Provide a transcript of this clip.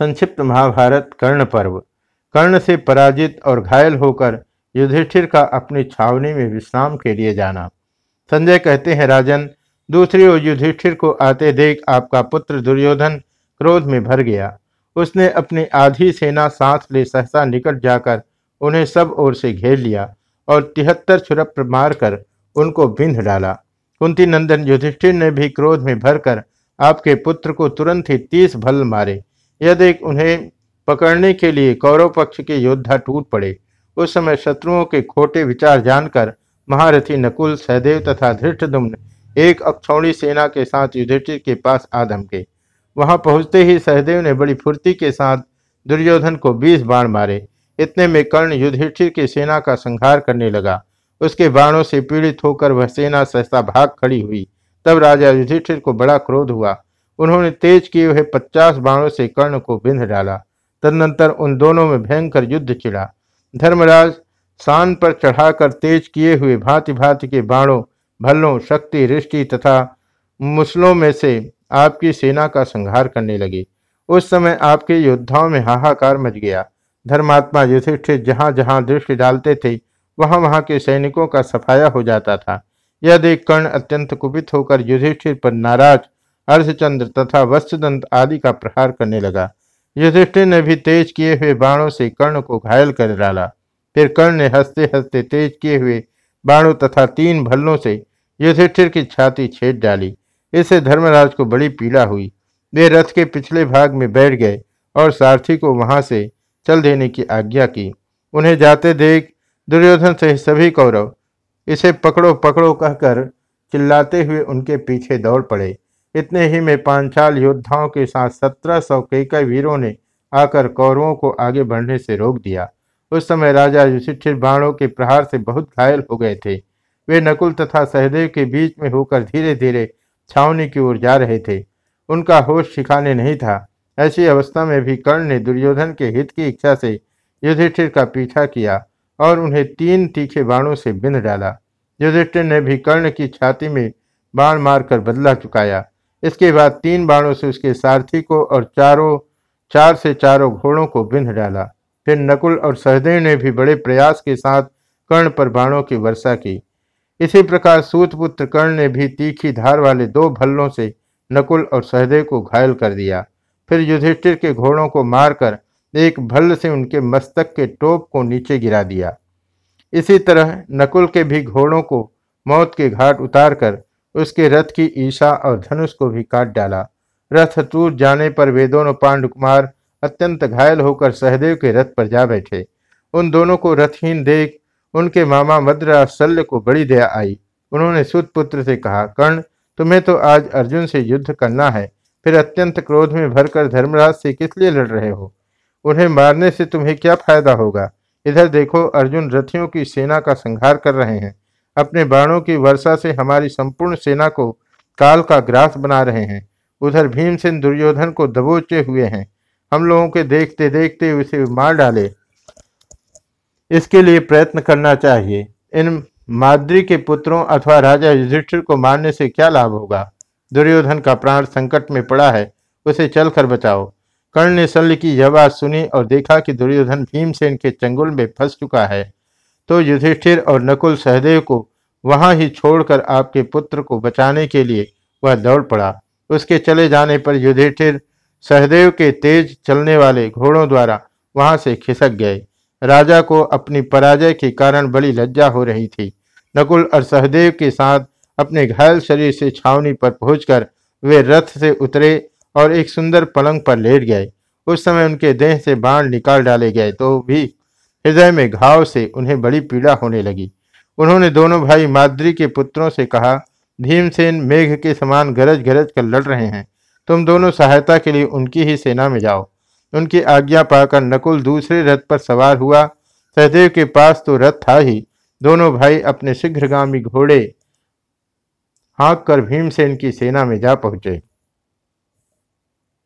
संक्षिप्त महाभारत कर्ण पर्व। कर्ण से पराजित और घायल होकर युधिष्ठिर का अपनी छावनी में विश्राम के लिए जाना। संजय कहते हैं, राजन, दूसरी ओर युधिष्ठिर को आते देख आपका पुत्र दुर्योधन क्रोध में भर गया। उसने अपनी आधी सेना सांस ले सहसा निकट जाकर उन्हें सब ओर से घेर लिया और तिहत्तर छुरप मारकर उनको बिंध डाला। कुंती नंदन युधिष्ठिर ने भी क्रोध में भरकर आपके पुत्र को तुरंत ही तीस भल मारे। यह देख उन्हें पकड़ने के लिए कौरव पक्ष के योद्धा टूट पड़े, उस समय शत्रुओं के खोटे विचार जानकर महारथी नकुल, सहदेव तथा धृष्टदुम्न एक अक्षौणी सेना के साथ युधिष्ठिर के पास आ धमके। वहाँ पहुँचते ही सहदेव ने बड़ी फुर्ती के साथ दुर्योधन को बीस बाण मारे। इतने में कर्ण युधिष्ठिर की सेना का संहार करने लगा। उसके बाणों से पीड़ित होकर वह सेना सहसा भाग खड़ी हुई। तब राजा युधिष्ठिर को बड़ा क्रोध हुआ। उन्होंने तेज किए हुए पचास बाणों से कर्ण को बिंध डाला। तदनंतर उन दोनों में भयंकर युद्ध छिड़ा धर्मराज शान पर चढ़ाकर तेज किए हुए भांति भांति के बाणों, भल्लों, शक्ति, रिष्टि तथा मुसलों में से आपकी सेना का संहार करने लगे। उस समय आपके योद्धाओं में हाहाकार मच गया। धर्मात्मा युधिष्ठिर जहाँ जहाँ दृष्टि डालते थे वहाँ वहाँ के सैनिकों का सफाया हो जाता था। यह देख कर्ण अत्यंत कुपित होकर युधिष्ठिर पर नाराज़ अर्धचंद्र तथा वत्सदंत आदि का प्रहार करने लगा। युधिष्ठिर ने भी तेज किए हुए बाणों से कर्ण को घायल कर डाला। फिर कर्ण ने हँसते हँसते तेज किए हुए बाणों तथा तीन भल्लों से युधिष्ठिर की छाती छेद डाली। इससे धर्मराज को बड़ी पीड़ा हुई। वे रथ के पिछले भाग में बैठ गए और सारथी को वहाँ से चल देने की आज्ञा की। उन्हें जाते देख दुर्योधन से सभी कौरव इसे पकड़ो पकड़ो कहकर चिल्लाते हुए उनके पीछे दौड़ पड़े। इतने ही में पांचाल योद्धाओं के साथ सत्रह सौ कई वीरों ने आकर कौरवों को आगे बढ़ने से रोक दिया। उस समय राजा युधिष्ठिर बाणों के प्रहार से बहुत घायल हो गए थे। वे नकुल तथा सहदेव के बीच में होकर धीरे धीरे छावनी की ओर जा रहे थे। उनका होश ठिकाने नहीं था। ऐसी अवस्था में भी कर्ण ने दुर्योधन के हित की इच्छा से युधिष्ठिर का पीछा किया और उन्हें तीन तीखे बाणों से बिंद डाला। युधिष्ठिर ने भी कर्ण की छाती में बाण मारकर बदला चुकाया। इसके बाद तीन बाणों से उसके सारथी को और चारों, चार से चारों घोड़ों को बिंध डाला। फिर नकुल और सहदेव ने भी बड़े प्रयास के साथ कर्ण पर बाणों की वर्षा की। इसी प्रकार सूतपुत्र कर्ण ने भी तीखी धार वाले दो भल्लों से नकुल और सहदेव को घायल कर दिया। फिर युधिष्ठिर के घोड़ों को मारकर एक भल्ल से उनके मस्तक के टोप को नीचे गिरा दिया। इसी तरह नकुल के भी घोड़ों को मौत के घाट उतारकर उसके रथ की ईशा और धनुष को भी काट डाला। रथ टूट जाने पर वे दोनों पांडुकुमार अत्यंत घायल होकर सहदेव के रथ पर जा बैठे। उन दोनों को रथहीन देख उनके मामा मद्रा शल्य को बड़ी दया आई। उन्होंने सुतपुत्र से कहा, कर्ण, तुम्हें तो आज अर्जुन से युद्ध करना है। फिर अत्यंत क्रोध में भरकर धर्मराज से किस लिए लड़ रहे हो? उन्हें मारने से तुम्हें क्या फ़ायदा होगा? इधर देखो, अर्जुन रथियों की सेना का संहार कर रहे हैं। अपने बाणों की वर्षा से हमारी संपूर्ण सेना को काल का ग्रास बना रहे हैं। उधर भीमसेन दुर्योधन को दबोचे हुए हैं। हम लोगों के देखते देखते उसे मार डाले। इसके लिए प्रयत्न करना चाहिए। इन माद्री के पुत्रों अथवा राजा युधिष्ठिर को मारने से क्या लाभ होगा? दुर्योधन का प्राण संकट में पड़ा है। उसे चलकर बचाओ। कर्ण ने शल्य की यह बात सुनी और देखा कि दुर्योधन भीमसेन के चंगुल में फंस चुका है। तो युधिष्ठिर और नकुल सहदेव को वहाँ ही छोड़कर आपके पुत्र को बचाने के लिए वह दौड़ पड़ा। उसके चले जाने पर युधिष्ठिर सहदेव के तेज चलने वाले घोड़ों द्वारा वहाँ से खिसक गए। राजा को अपनी पराजय के कारण बड़ी लज्जा हो रही थी। नकुल और सहदेव के साथ अपने घायल शरीर से छावनी पर पहुंचकर वे रथ से उतरे और एक सुंदर पलंग पर लेट गए। उस समय उनके देह से बाण निकाल डाले गए तो भी हृदय में घाव से उन्हें बड़ी पीड़ा होने लगी। उन्होंने दोनों भाई माद्री के पुत्रों से कहा, भीमसेन मेघ के समान गरज गरज कर लड़ रहे हैं। तुम दोनों सहायता के लिए उनकी ही सेना में जाओ। उनकी आज्ञा पाकर नकुल दूसरे रथ पर सवार हुआ। सहदेव के पास तो रथ था ही। दोनों भाई अपने शीघ्रगामी घोड़े हाँक कर भीमसेन की सेना में जा पहुँचे।